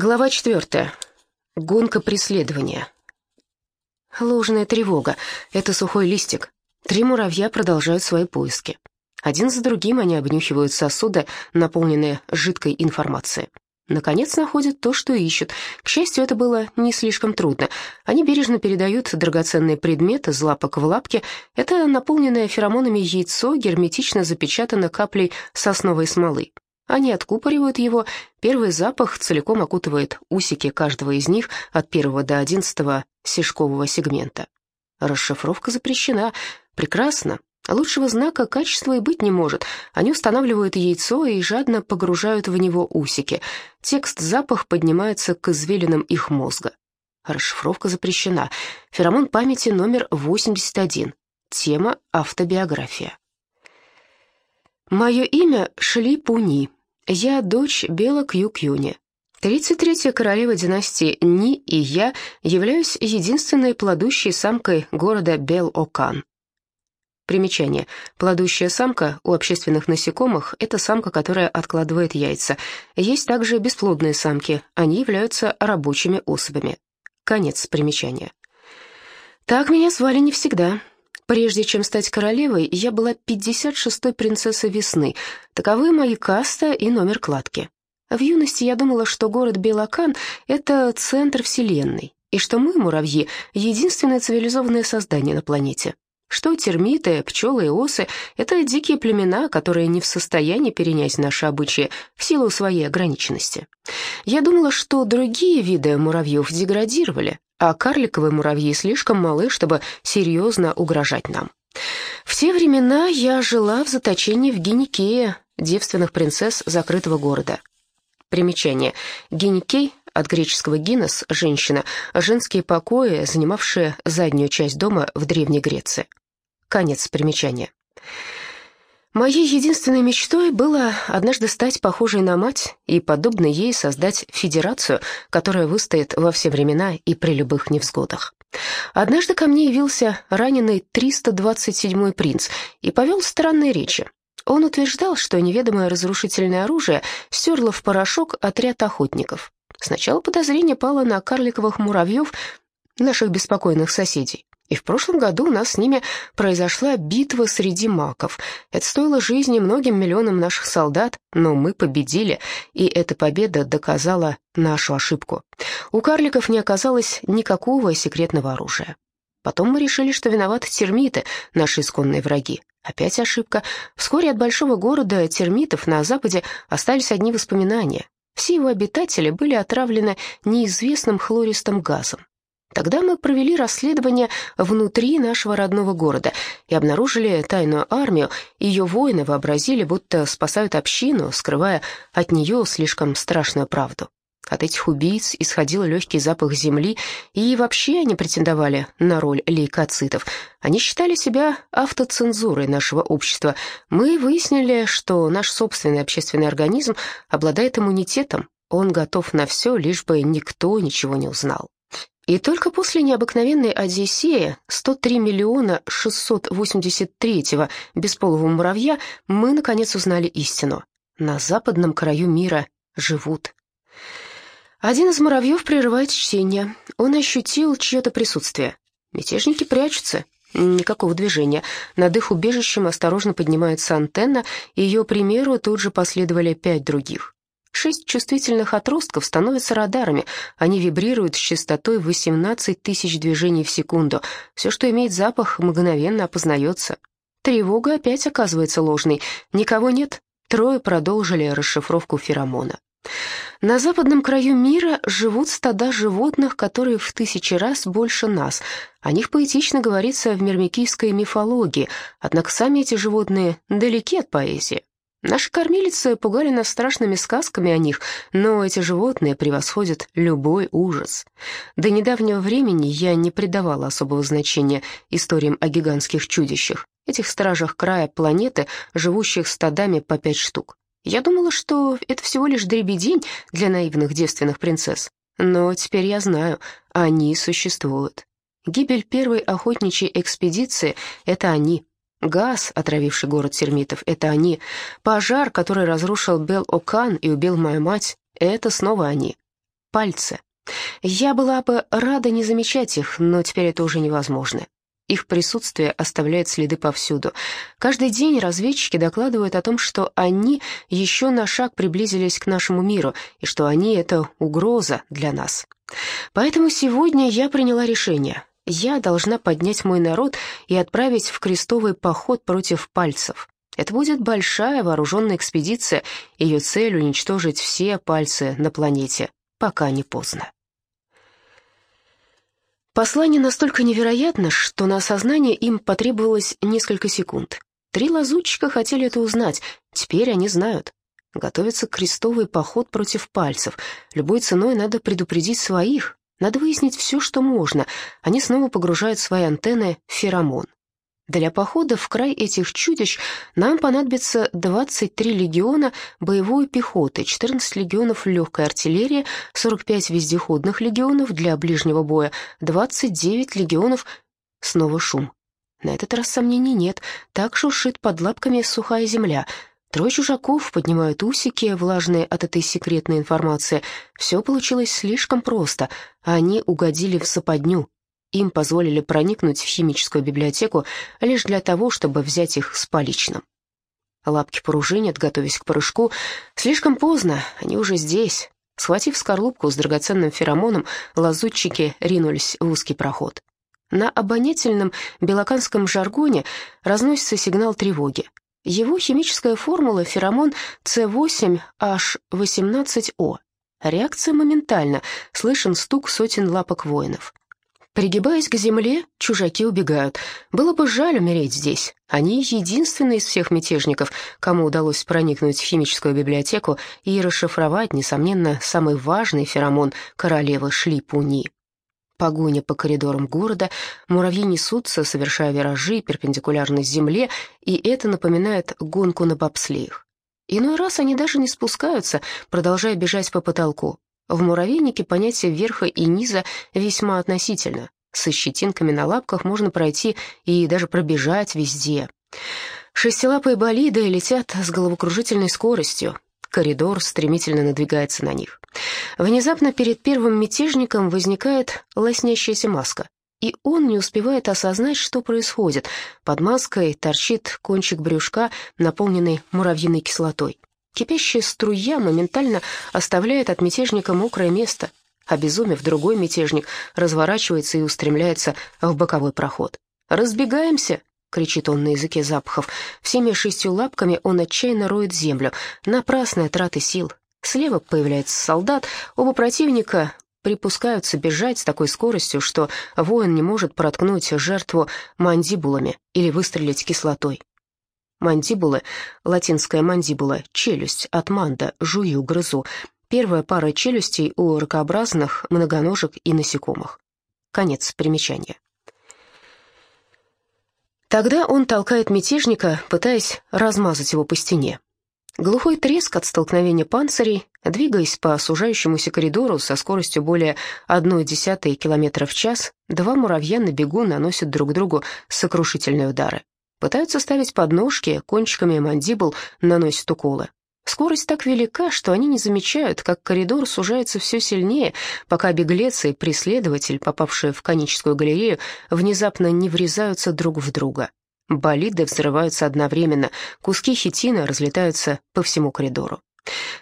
Глава четвертая. Гонка преследования. Ложная тревога. Это сухой листик. Три муравья продолжают свои поиски. Один за другим они обнюхивают сосуды, наполненные жидкой информацией. Наконец находят то, что ищут. К счастью, это было не слишком трудно. Они бережно передают драгоценные предметы из лапок в лапки. Это наполненное феромонами яйцо герметично запечатано каплей сосновой смолы. Они откупоривают его, первый запах целиком окутывает усики каждого из них от первого до одиннадцатого сишкового сегмента. Расшифровка запрещена. Прекрасно. Лучшего знака качества и быть не может. Они устанавливают яйцо и жадно погружают в него усики. Текст-запах поднимается к извилинам их мозга. Расшифровка запрещена. Феромон памяти номер 81. Тема автобиография. Мое имя Шли Пуни. Я дочь Бела Кью-Кьюни. 33-я королева династии Ни и я являюсь единственной плодущей самкой города Бел-Окан. Примечание. Плодущая самка у общественных насекомых – это самка, которая откладывает яйца. Есть также бесплодные самки, они являются рабочими особями. Конец примечания. Так меня звали не всегда. Прежде чем стать королевой, я была 56-й принцессой весны. Таковы мои каста и номер кладки. В юности я думала, что город Белакан — это центр Вселенной, и что мы, муравьи, единственное цивилизованное создание на планете. Что термиты, пчелы и осы — это дикие племена, которые не в состоянии перенять наши обычаи в силу своей ограниченности. Я думала, что другие виды муравьев деградировали, а карликовые муравьи слишком малы, чтобы серьезно угрожать нам. В те времена я жила в заточении в Геникее, девственных принцесс закрытого города. Примечание. Геникей от греческого «гинес» — женщина, женские покои, занимавшие заднюю часть дома в Древней Греции. Конец примечания. Моей единственной мечтой было однажды стать похожей на мать и, подобно ей, создать федерацию, которая выстоит во все времена и при любых невзгодах. Однажды ко мне явился раненый 327-й принц и повел странные речи. Он утверждал, что неведомое разрушительное оружие стерло в порошок отряд охотников. Сначала подозрение пало на карликовых муравьев, наших беспокойных соседей. И в прошлом году у нас с ними произошла битва среди маков. Это стоило жизни многим миллионам наших солдат, но мы победили, и эта победа доказала нашу ошибку. У карликов не оказалось никакого секретного оружия. Потом мы решили, что виноваты термиты, наши исконные враги. Опять ошибка. Вскоре от большого города термитов на западе остались одни воспоминания. Все его обитатели были отравлены неизвестным хлористым газом. Тогда мы провели расследование внутри нашего родного города и обнаружили тайную армию. Ее воины вообразили, будто спасают общину, скрывая от нее слишком страшную правду. От этих убийц исходил легкий запах земли, и вообще они претендовали на роль лейкоцитов. Они считали себя автоцензурой нашего общества. Мы выяснили, что наш собственный общественный организм обладает иммунитетом. Он готов на все, лишь бы никто ничего не узнал. И только после необыкновенной Одиссеи 103 миллиона 683-го бесполого муравья мы, наконец, узнали истину. На западном краю мира живут. Один из муравьев прерывает чтение. Он ощутил чье-то присутствие. Мятежники прячутся. Никакого движения. Над их убежищем осторожно поднимается антенна, и ее примеру тут же последовали пять других. Шесть чувствительных отростков становятся радарами. Они вибрируют с частотой 18 тысяч движений в секунду. Все, что имеет запах, мгновенно опознается. Тревога опять оказывается ложной. Никого нет. Трое продолжили расшифровку феромона. На западном краю мира живут стада животных, которые в тысячи раз больше нас. О них поэтично говорится в мирмикийской мифологии, однако сами эти животные далеки от поэзии. Наши кормилицы пугали нас страшными сказками о них, но эти животные превосходят любой ужас. До недавнего времени я не придавала особого значения историям о гигантских чудищах, этих стражах края планеты, живущих стадами по пять штук. Я думала, что это всего лишь дребедень для наивных девственных принцесс. Но теперь я знаю, они существуют. Гибель первой охотничьей экспедиции — это они, Газ, отравивший город термитов, это они. Пожар, который разрушил Бел-Окан и убил мою мать, это снова они. пальцы. Я была бы рада не замечать их, но теперь это уже невозможно. Их присутствие оставляет следы повсюду. Каждый день разведчики докладывают о том, что они еще на шаг приблизились к нашему миру, и что они — это угроза для нас. Поэтому сегодня я приняла решение. Я должна поднять мой народ и отправить в крестовый поход против пальцев. Это будет большая вооруженная экспедиция, ее цель — уничтожить все пальцы на планете, пока не поздно. Послание настолько невероятно, что на осознание им потребовалось несколько секунд. Три лазутчика хотели это узнать, теперь они знают. Готовится крестовый поход против пальцев. Любой ценой надо предупредить своих, надо выяснить все, что можно. Они снова погружают свои антенны в феромон. Для похода в край этих чудищ нам понадобится 23 легиона боевой пехоты, 14 легионов легкой артиллерии, 45 вездеходных легионов для ближнего боя, 29 легионов... Снова шум. На этот раз сомнений нет, так шуршит под лапками сухая земля. Трое чужаков поднимают усики, влажные от этой секретной информации. Все получилось слишком просто, они угодили в западню. Им позволили проникнуть в химическую библиотеку лишь для того, чтобы взять их с поличным. Лапки пружинят, готовясь к прыжку. Слишком поздно, они уже здесь. Схватив скорлупку с драгоценным феромоном, лазутчики ринулись в узкий проход. На обонятельном белоканском жаргоне разносится сигнал тревоги. Его химическая формула феромон С8H18O. Реакция моментальна, слышен стук сотен лапок воинов. Пригибаясь к земле, чужаки убегают. Было бы жаль умереть здесь. Они единственные из всех мятежников, кому удалось проникнуть в химическую библиотеку и расшифровать, несомненно, самый важный феромон королевы Шлипуни. Погоня по коридорам города, муравьи несутся, совершая виражи перпендикулярно земле, и это напоминает гонку на бобслеях. Иной раз они даже не спускаются, продолжая бежать по потолку. В муравейнике понятие верха и низа весьма относительно. Со щетинками на лапках можно пройти и даже пробежать везде. Шестилапые болиды летят с головокружительной скоростью. Коридор стремительно надвигается на них. Внезапно перед первым мятежником возникает лоснящаяся маска, и он не успевает осознать, что происходит. Под маской торчит кончик брюшка, наполненный муравьиной кислотой. Кипящая струя моментально оставляет от мятежника мокрое место. Обезумев, другой мятежник разворачивается и устремляется в боковой проход. «Разбегаемся!» — кричит он на языке запахов. Всеми шестью лапками он отчаянно роет землю. Напрасная трата сил. Слева появляется солдат. Оба противника припускаются бежать с такой скоростью, что воин не может проткнуть жертву мандибулами или выстрелить кислотой. Мандибулы, латинская мандибула, челюсть, от манда, жую, грызу. Первая пара челюстей у ракообразных, многоножек и насекомых. Конец примечания. Тогда он толкает мятежника, пытаясь размазать его по стене. Глухой треск от столкновения панцирей, двигаясь по сужающемуся коридору со скоростью более 1,1 км в час, два муравья на бегу наносят друг другу сокрушительные удары. Пытаются ставить подножки, кончиками мандибул наносят уколы. Скорость так велика, что они не замечают, как коридор сужается все сильнее, пока беглец и преследователь, попавшие в коническую галерею, внезапно не врезаются друг в друга. Болиды взрываются одновременно, куски хитина разлетаются по всему коридору.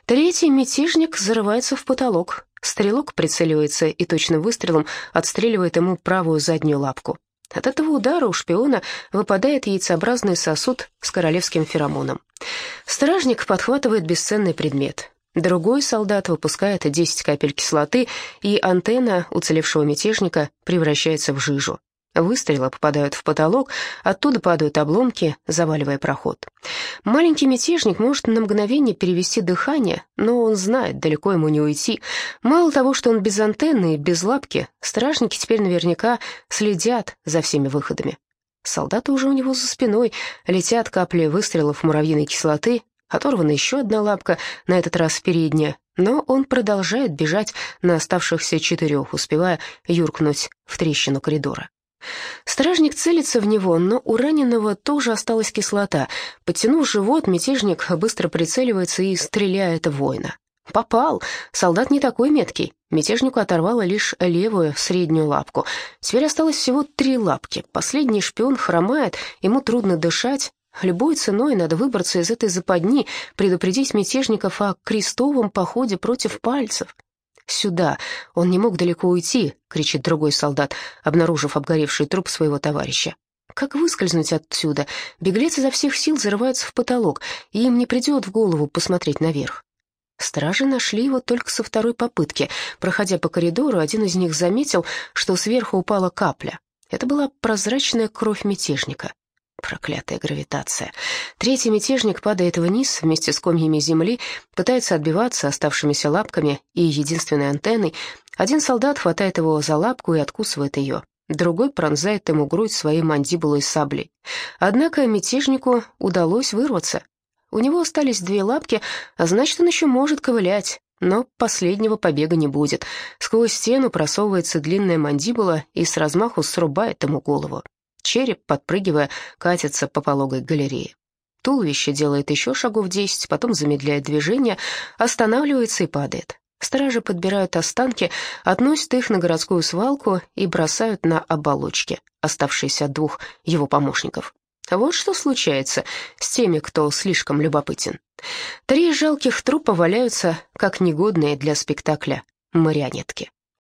Третий мятежник зарывается в потолок. Стрелок прицеливается и точным выстрелом отстреливает ему правую заднюю лапку. От этого удара у шпиона выпадает яйцеобразный сосуд с королевским феромоном. Стражник подхватывает бесценный предмет. Другой солдат выпускает 10 капель кислоты, и антенна уцелевшего мятежника превращается в жижу. Выстрелы попадают в потолок, оттуда падают обломки, заваливая проход. Маленький мятежник может на мгновение перевести дыхание, но он знает, далеко ему не уйти. Мало того, что он без антенны и без лапки, стражники теперь наверняка следят за всеми выходами. Солдаты уже у него за спиной, летят капли выстрелов муравьиной кислоты, оторвана еще одна лапка, на этот раз передняя, но он продолжает бежать на оставшихся четырех, успевая юркнуть в трещину коридора. Стражник целится в него, но у раненого тоже осталась кислота. Подтянув живот, мятежник быстро прицеливается и стреляет воина. Попал. Солдат не такой меткий. Мятежнику оторвало лишь левую среднюю лапку. Теперь осталось всего три лапки. Последний шпион хромает, ему трудно дышать. Любой ценой надо выбраться из этой западни, предупредить мятежников о крестовом походе против пальцев. «Сюда! Он не мог далеко уйти!» — кричит другой солдат, обнаружив обгоревший труп своего товарища. Как выскользнуть отсюда? Беглец изо всех сил зарывается в потолок, и им не придет в голову посмотреть наверх. Стражи нашли его только со второй попытки. Проходя по коридору, один из них заметил, что сверху упала капля. Это была прозрачная кровь мятежника. Проклятая гравитация. Третий мятежник падает вниз вместе с комьями земли, пытается отбиваться оставшимися лапками и единственной антенной. Один солдат хватает его за лапку и откусывает ее. Другой пронзает ему грудь своей мандибулой саблей. Однако мятежнику удалось вырваться. У него остались две лапки, а значит, он еще может ковылять. Но последнего побега не будет. Сквозь стену просовывается длинная мандибула и с размаху срубает ему голову. Череп, подпрыгивая, катится по пологой галерее. Туловище делает еще шагов десять, потом замедляет движение, останавливается и падает. Стражи подбирают останки, относят их на городскую свалку и бросают на оболочки, оставшиеся от двух его помощников. Вот что случается с теми, кто слишком любопытен. Три жалких трупа валяются, как негодные для спектакля марионетки.